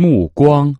目光。